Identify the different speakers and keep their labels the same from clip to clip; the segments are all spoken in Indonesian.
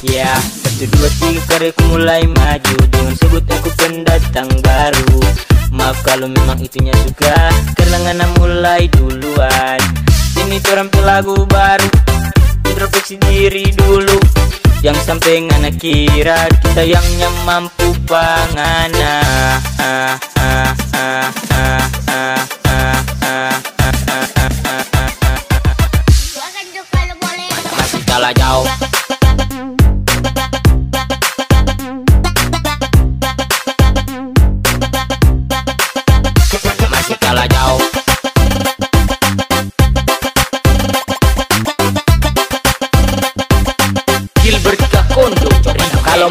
Speaker 1: Ya, satu dua tiga karyaku mulai maju. Dengan sebut aku pendatang baru. Maaf kalau memang itunya suka Karena ngana mulai duluan. Ini terampil lagu baru. Introspeksi diri dulu. Yang sampai ngana kira Kita yang mampu pangana. Ah, ah, ah, ah, ah, ah, ah, Masih kalah jauh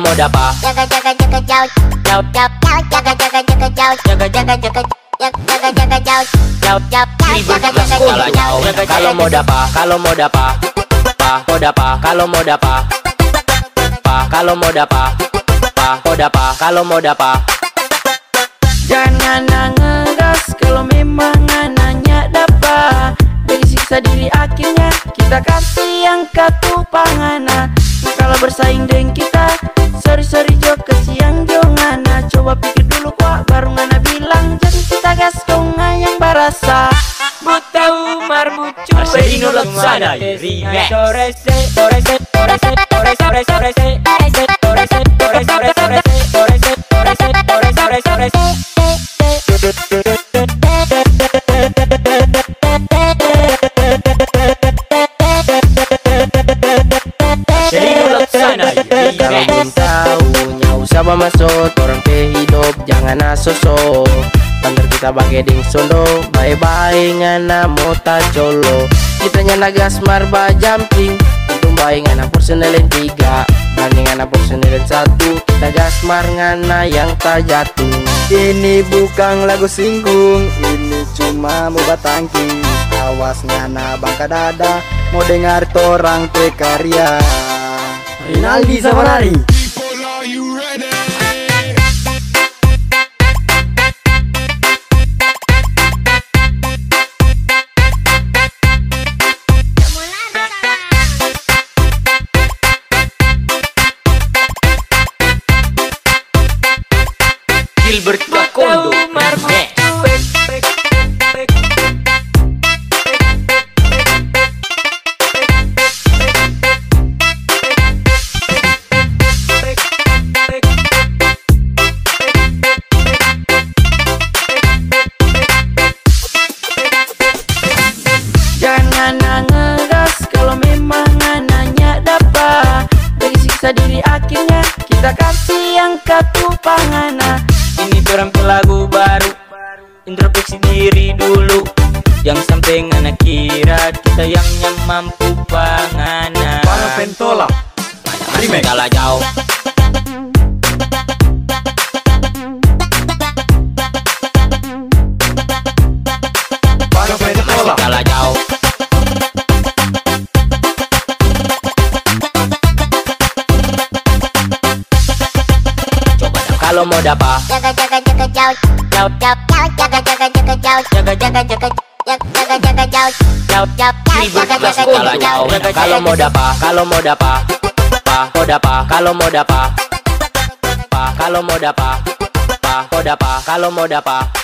Speaker 1: mau dapat
Speaker 2: jaga jaga jaga jauh jauh jauh jauh jaga jaga jaga jauh jaga jaga jaga jaga jaga jauh jauh jauh jaga jaga jaga jauh
Speaker 1: Kalau mau dapat Kalau mau dapat Pa, mau dapat Kalau mau dapat Pa, kalau mau dapat Pa, mau dapat Kalau mau dapat
Speaker 3: Jangan ngegas kalau memang nanya dapat Dari siksa diri akhirnya kita kasih yang katu pangana Kalau bersaing dengan kita Sorry sorry jo kesiang jo ngana Coba pikir dulu kok baru ngana bilang Jadi kita gas kau yang barasa Buta Umar bucu
Speaker 1: Marcelino Lozada, remix.
Speaker 3: Torese, torese, torese, torese, torese, torese, torese, torese, torese, torese, torese, torese, torese, torese, torese.
Speaker 4: Masuk. Orang ke hidup jangan asoso Bandar kita bagai ding sondo Bye-bye ngana mota colo Kita nyana gas marba jumping Untung baik ngana personelin tiga. Banding ngana personelin satu Kita gas mar ngana yang tak jatuh.
Speaker 5: Ini bukan lagu singgung Ini cuma mau batangki Awas ngana bangka dada Mau dengar torang te karya. Rinaldi sama
Speaker 3: bertakondo Marquez bisa diri akhirnya kita kasih yang
Speaker 1: ketupat. Yang sampai ngana kira Kita yang yang mampu pangana
Speaker 5: Para pentola
Speaker 1: Masih kalah jauh
Speaker 5: pentola
Speaker 1: kalah jauh kalau mau dapat
Speaker 2: jaga jaga jaga jauh jauh jauh jauh jaga jaga jaga jauh jaga jaga jaga jaga jaga jauh
Speaker 1: kalau mau dapa, kalau mau dapa. Pa, mau dapa, kalau mau dapa. Pa, kalau mau dapa. Pa, mau dapa, kalau mau dapa.